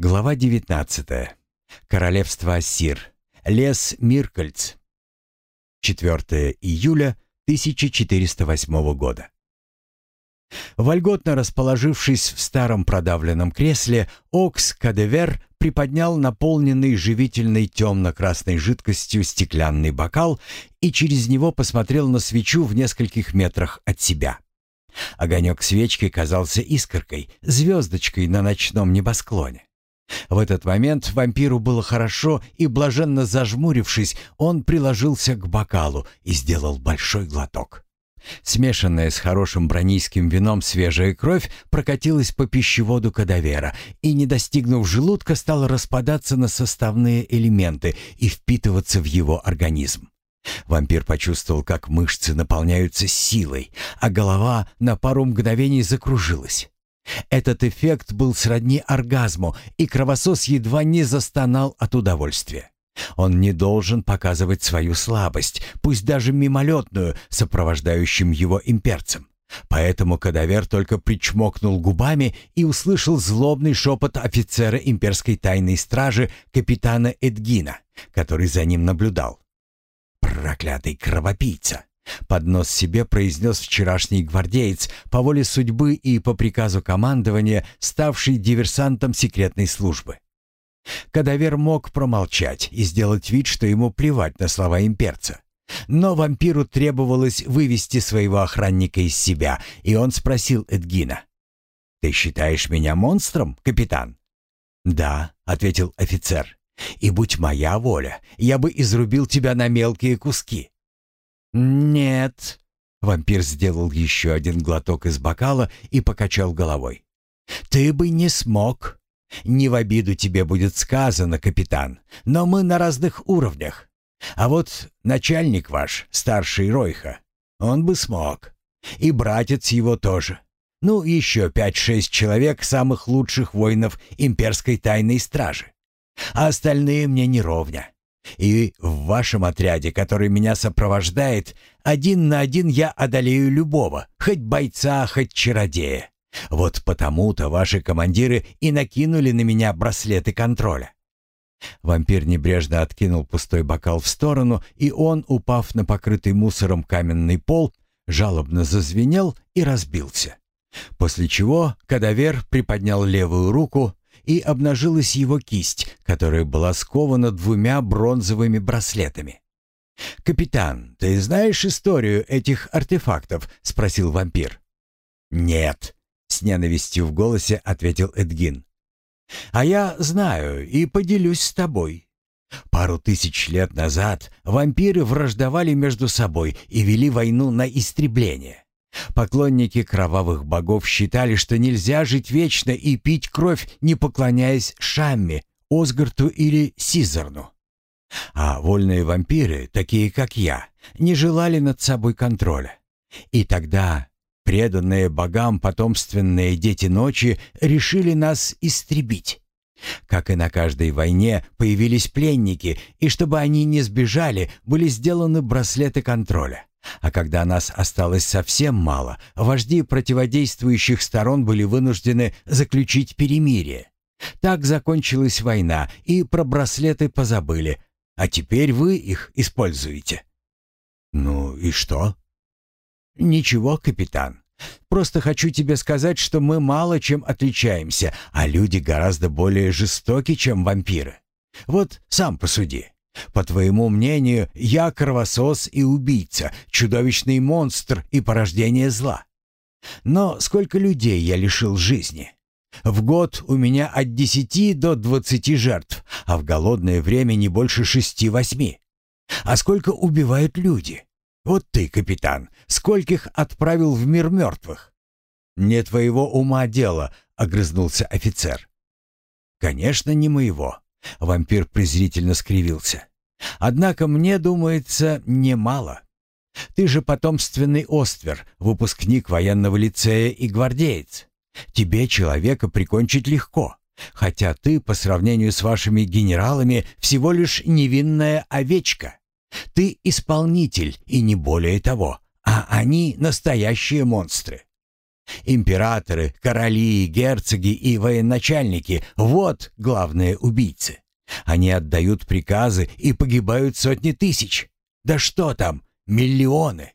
Глава 19. Королевство Ассир. Лес Миркальц. 4 июля 1408 года. Вольготно расположившись в старом продавленном кресле, Окс Кадевер приподнял наполненный живительной темно-красной жидкостью стеклянный бокал и через него посмотрел на свечу в нескольких метрах от себя. Огонек свечки казался искоркой, звездочкой на ночном небосклоне. В этот момент вампиру было хорошо, и, блаженно зажмурившись, он приложился к бокалу и сделал большой глоток. Смешанная с хорошим бронийским вином свежая кровь прокатилась по пищеводу кадавера и, не достигнув желудка, стала распадаться на составные элементы и впитываться в его организм. Вампир почувствовал, как мышцы наполняются силой, а голова на пару мгновений закружилась. Этот эффект был сродни оргазму, и кровосос едва не застонал от удовольствия. Он не должен показывать свою слабость, пусть даже мимолетную, сопровождающим его имперцем. Поэтому кадавер только причмокнул губами и услышал злобный шепот офицера имперской тайной стражи капитана Эдгина, который за ним наблюдал. «Проклятый кровопийца! Под нос себе произнес вчерашний гвардеец, по воле судьбы и по приказу командования, ставший диверсантом секретной службы. Кадавер мог промолчать и сделать вид, что ему плевать на слова имперца. Но вампиру требовалось вывести своего охранника из себя, и он спросил Эдгина. «Ты считаешь меня монстром, капитан?» «Да», — ответил офицер. «И будь моя воля, я бы изрубил тебя на мелкие куски. «Нет». Вампир сделал еще один глоток из бокала и покачал головой. «Ты бы не смог. Не в обиду тебе будет сказано, капитан, но мы на разных уровнях. А вот начальник ваш, старший Ройха, он бы смог. И братец его тоже. Ну, еще пять-шесть человек самых лучших воинов имперской тайной стражи. А остальные мне не ровня. И в вашем отряде, который меня сопровождает, один на один я одолею любого, хоть бойца, хоть чародея. Вот потому-то ваши командиры и накинули на меня браслеты контроля». Вампир небрежно откинул пустой бокал в сторону, и он, упав на покрытый мусором каменный пол, жалобно зазвенел и разбился. После чего кадавер приподнял левую руку, и обнажилась его кисть, которая была скована двумя бронзовыми браслетами. «Капитан, ты знаешь историю этих артефактов?» — спросил вампир. «Нет», — с ненавистью в голосе ответил Эдгин. «А я знаю и поделюсь с тобой. Пару тысяч лет назад вампиры враждовали между собой и вели войну на истребление. Поклонники кровавых богов считали, что нельзя жить вечно и пить кровь, не поклоняясь Шамме, Осгарту или Сизарну. А вольные вампиры, такие как я, не желали над собой контроля. И тогда преданные богам потомственные дети ночи решили нас истребить. Как и на каждой войне появились пленники, и чтобы они не сбежали, были сделаны браслеты контроля. А когда нас осталось совсем мало, вожди противодействующих сторон были вынуждены заключить перемирие. Так закончилась война, и про браслеты позабыли, а теперь вы их используете. Ну и что? Ничего, капитан. Просто хочу тебе сказать, что мы мало чем отличаемся, а люди гораздо более жестоки, чем вампиры. Вот сам посуди. По твоему мнению, я кровосос и убийца, чудовищный монстр и порождение зла. Но сколько людей я лишил жизни? В год у меня от десяти до двадцати жертв, а в голодное время не больше шести-восьми. А сколько убивают люди? Вот ты, капитан, скольких отправил в мир мертвых? Не твоего ума дело, огрызнулся офицер. Конечно, не моего. Вампир презрительно скривился. Однако мне думается немало. Ты же потомственный Оствер, выпускник военного лицея и гвардеец. Тебе человека прикончить легко, хотя ты по сравнению с вашими генералами всего лишь невинная овечка. Ты исполнитель и не более того, а они настоящие монстры. Императоры, короли, герцоги и военачальники — вот главные убийцы. Они отдают приказы и погибают сотни тысяч. Да что там, миллионы.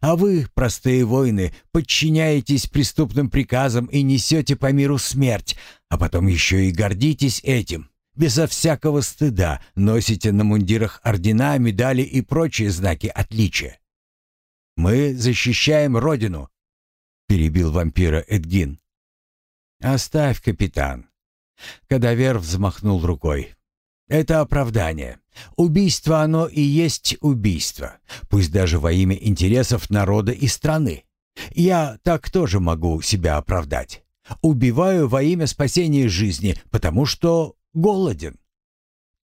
А вы, простые воины, подчиняетесь преступным приказам и несете по миру смерть, а потом еще и гордитесь этим. Безо всякого стыда носите на мундирах ордена, медали и прочие знаки отличия. «Мы защищаем Родину», — перебил вампира Эдгин. «Оставь, капитан». Кадавер взмахнул рукой. «Это оправдание. Убийство оно и есть убийство, пусть даже во имя интересов народа и страны. Я так тоже могу себя оправдать. Убиваю во имя спасения жизни, потому что голоден.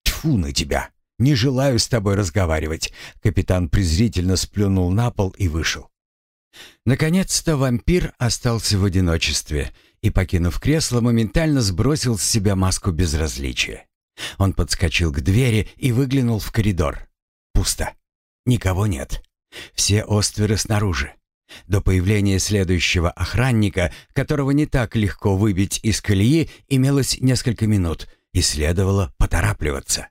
Тьфу на тебя! Не желаю с тобой разговаривать. Капитан презрительно сплюнул на пол и вышел. Наконец-то вампир остался в одиночестве и, покинув кресло, моментально сбросил с себя маску безразличия. Он подскочил к двери и выглянул в коридор. Пусто. Никого нет. Все остверы снаружи. До появления следующего охранника, которого не так легко выбить из колеи, имелось несколько минут, и следовало поторапливаться.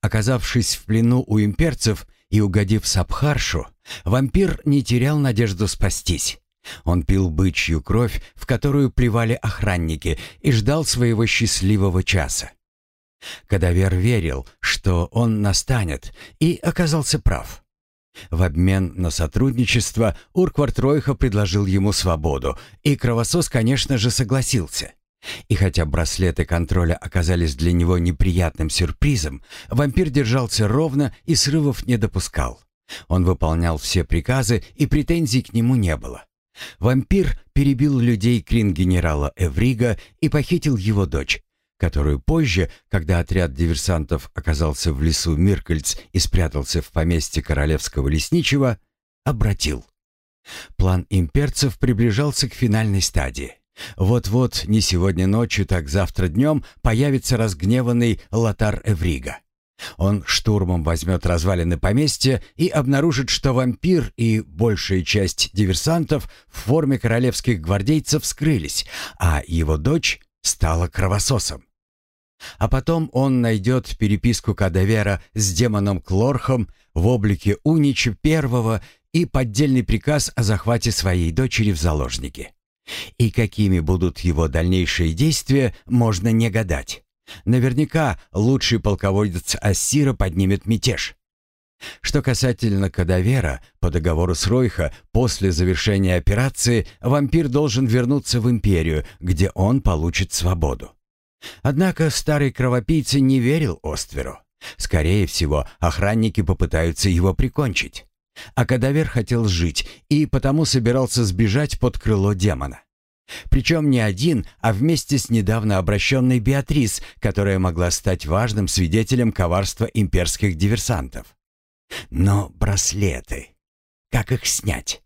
Оказавшись в плену у имперцев и угодив Сабхаршу, вампир не терял надежду спастись. Он пил бычью кровь, в которую плевали охранники, и ждал своего счастливого часа. Кадавер верил, что он настанет, и оказался прав. В обмен на сотрудничество Урквард Ройха предложил ему свободу, и Кровосос, конечно же, согласился. И хотя браслеты контроля оказались для него неприятным сюрпризом, вампир держался ровно и срывов не допускал. Он выполнял все приказы, и претензий к нему не было. Вампир перебил людей крин генерала Эврига и похитил его дочь, которую позже, когда отряд диверсантов оказался в лесу Миркальц и спрятался в поместье королевского лесничего, обратил. План имперцев приближался к финальной стадии. Вот-вот, не сегодня ночью, так завтра днем, появится разгневанный Лотар Эврига. Он штурмом возьмет развалины поместья и обнаружит, что вампир и большая часть диверсантов в форме королевских гвардейцев скрылись, а его дочь стала кровососом. А потом он найдет переписку Кадавера с демоном Клорхом в облике Унича Первого и поддельный приказ о захвате своей дочери в заложники. И какими будут его дальнейшие действия, можно не гадать. Наверняка лучший полководец Ассира поднимет мятеж. Что касательно Кадавера, по договору с Ройха, после завершения операции вампир должен вернуться в Империю, где он получит свободу. Однако старый кровопийца не верил Остверу. Скорее всего, охранники попытаются его прикончить. А Кадавер хотел жить и потому собирался сбежать под крыло демона. Причем не один, а вместе с недавно обращенной Беатрис, которая могла стать важным свидетелем коварства имперских диверсантов. Но браслеты... Как их снять?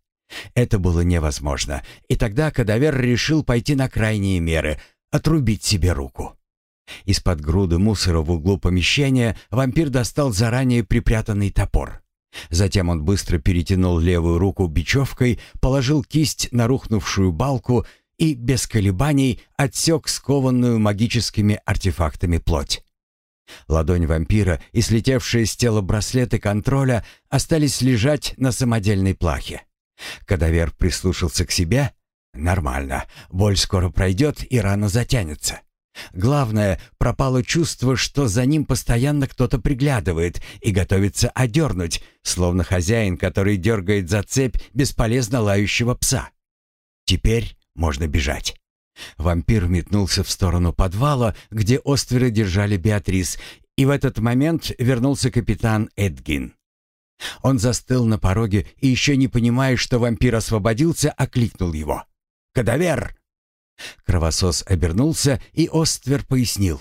Это было невозможно, и тогда Кадавер решил пойти на крайние меры — отрубить себе руку. Из-под груды мусора в углу помещения вампир достал заранее припрятанный топор. Затем он быстро перетянул левую руку бечевкой, положил кисть на рухнувшую балку и без колебаний отсек скованную магическими артефактами плоть. Ладонь вампира и слетевшие с тела браслеты контроля остались лежать на самодельной плахе. Кадавер прислушался к себе. Нормально, боль скоро пройдет и рана затянется. Главное, пропало чувство, что за ним постоянно кто-то приглядывает и готовится одернуть, словно хозяин, который дергает за цепь бесполезно лающего пса. Теперь можно бежать. Вампир метнулся в сторону подвала, где остверы держали Беатрис, и в этот момент вернулся капитан Эдгин. Он застыл на пороге и, еще не понимая, что вампир освободился, окликнул его. «Кадавер!» Кровосос обернулся, и Оствер пояснил.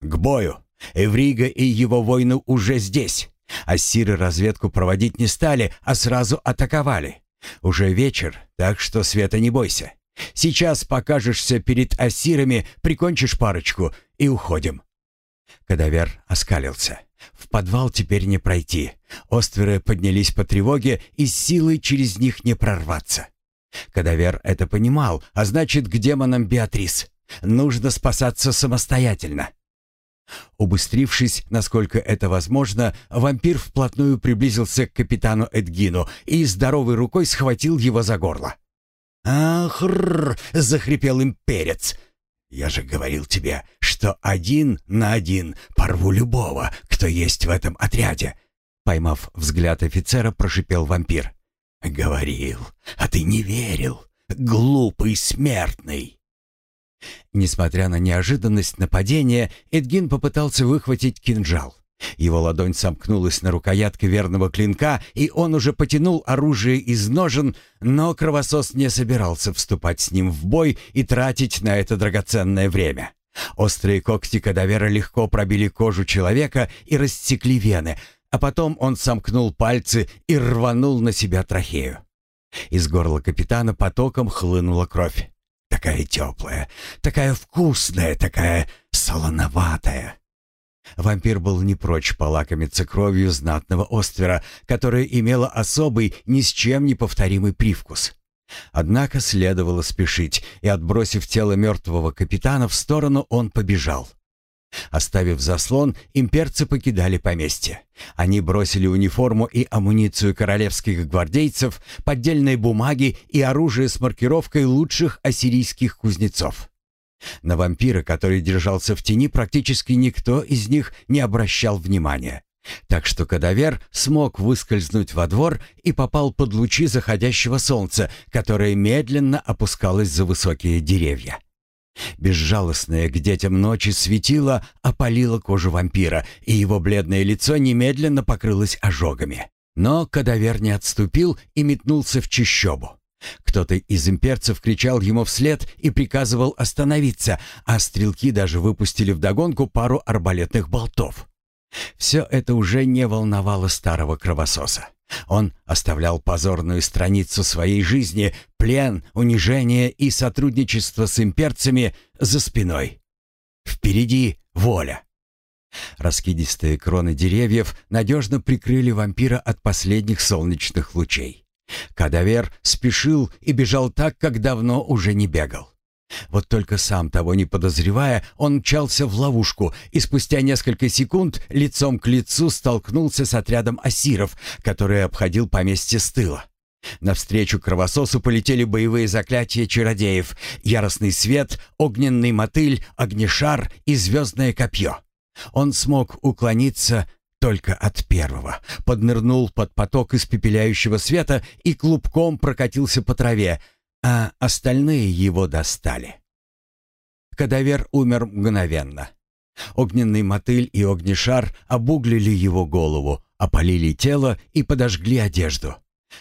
«К бою! Эврига и его воины уже здесь. Ассиры разведку проводить не стали, а сразу атаковали. Уже вечер, так что Света не бойся. Сейчас покажешься перед ассирами, прикончишь парочку и уходим». Кадавер оскалился. В подвал теперь не пройти. Остверы поднялись по тревоге, и силой через них не прорваться. Кадавер это понимал, а значит, к демонам Беатрис. Нужно спасаться самостоятельно. Убыстрившись, насколько это возможно, вампир вплотную приблизился к капитану Эдгину и здоровой рукой схватил его за горло. «Ахррр!» — захрипел имперец. «Я же говорил тебе, что один на один порву любого, кто есть в этом отряде!» Поймав взгляд офицера, прошипел вампир. «Говорил, а ты не верил, глупый смертный!» Несмотря на неожиданность нападения, Эдгин попытался выхватить кинжал. Его ладонь сомкнулась на рукоятке верного клинка, и он уже потянул оружие из ножен, но кровосос не собирался вступать с ним в бой и тратить на это драгоценное время. Острые когти кадавера легко пробили кожу человека и рассекли вены, а потом он сомкнул пальцы и рванул на себя трахею. Из горла капитана потоком хлынула кровь. Такая теплая, такая вкусная, такая солоноватая. Вампир был не прочь полакомиться кровью знатного оствера, которая имела особый, ни с чем не повторимый привкус. Однако следовало спешить, и, отбросив тело мертвого капитана в сторону, он побежал. Оставив заслон, имперцы покидали поместье. Они бросили униформу и амуницию королевских гвардейцев, поддельные бумаги и оружие с маркировкой лучших ассирийских кузнецов. На вампира, который держался в тени, практически никто из них не обращал внимания. Так что кадавер смог выскользнуть во двор и попал под лучи заходящего солнца, которое медленно опускалось за высокие деревья. Безжалостное к детям ночи светило опалило кожу вампира, и его бледное лицо немедленно покрылось ожогами. Но кадавер не отступил и метнулся в чищобу. Кто-то из имперцев кричал ему вслед и приказывал остановиться, а стрелки даже выпустили вдогонку пару арбалетных болтов. Все это уже не волновало старого кровососа. Он оставлял позорную страницу своей жизни, плен, унижение и сотрудничество с имперцами за спиной. Впереди воля. Раскидистые кроны деревьев надежно прикрыли вампира от последних солнечных лучей. Кадавер спешил и бежал так, как давно уже не бегал. Вот только сам того не подозревая, он мчался в ловушку и спустя несколько секунд лицом к лицу столкнулся с отрядом асиров, который обходил поместье с тыла. Навстречу кровососу полетели боевые заклятия чародеев, яростный свет, огненный мотыль, огнешар и звездное копье. Он смог уклониться только от первого, поднырнул под поток испепеляющего света и клубком прокатился по траве, а остальные его достали. Кадавер умер мгновенно. Огненный мотыль и огнешар обуглили его голову, опалили тело и подожгли одежду.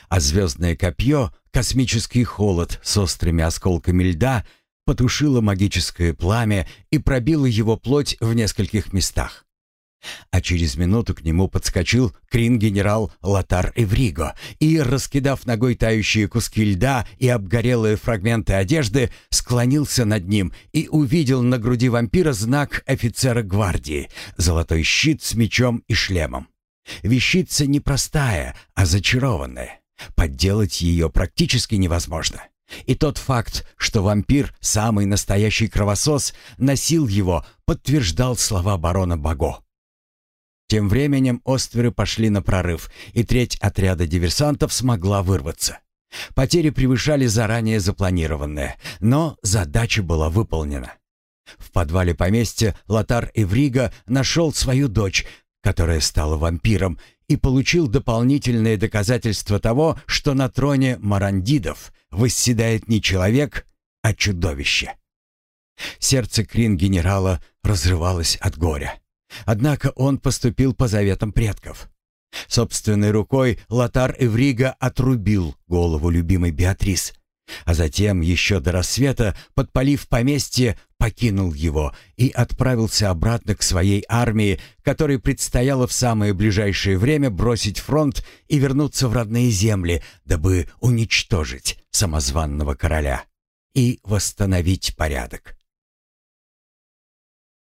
А звездное копье, космический холод с острыми осколками льда, потушило магическое пламя и пробило его плоть в нескольких местах. А через минуту к нему подскочил крин-генерал Латар Эвриго и, раскидав ногой тающие куски льда и обгорелые фрагменты одежды, склонился над ним и увидел на груди вампира знак офицера гвардии — золотой щит с мечом и шлемом. Вещица не простая, а зачарованная. Подделать ее практически невозможно. И тот факт, что вампир, самый настоящий кровосос, носил его, подтверждал слова барона Баго. Тем временем остверы пошли на прорыв, и треть отряда диверсантов смогла вырваться. Потери превышали заранее запланированные, но задача была выполнена. В подвале поместья Лотар Эврига нашел свою дочь, которая стала вампиром, и получил дополнительные доказательства того, что на троне марандидов восседает не человек, а чудовище. Сердце Крин-генерала разрывалось от горя. Однако он поступил по заветам предков. Собственной рукой Лотар Эврига отрубил голову любимой Беатрис, а затем, еще до рассвета, подпалив поместье, покинул его и отправился обратно к своей армии, которой предстояло в самое ближайшее время бросить фронт и вернуться в родные земли, дабы уничтожить самозванного короля и восстановить порядок.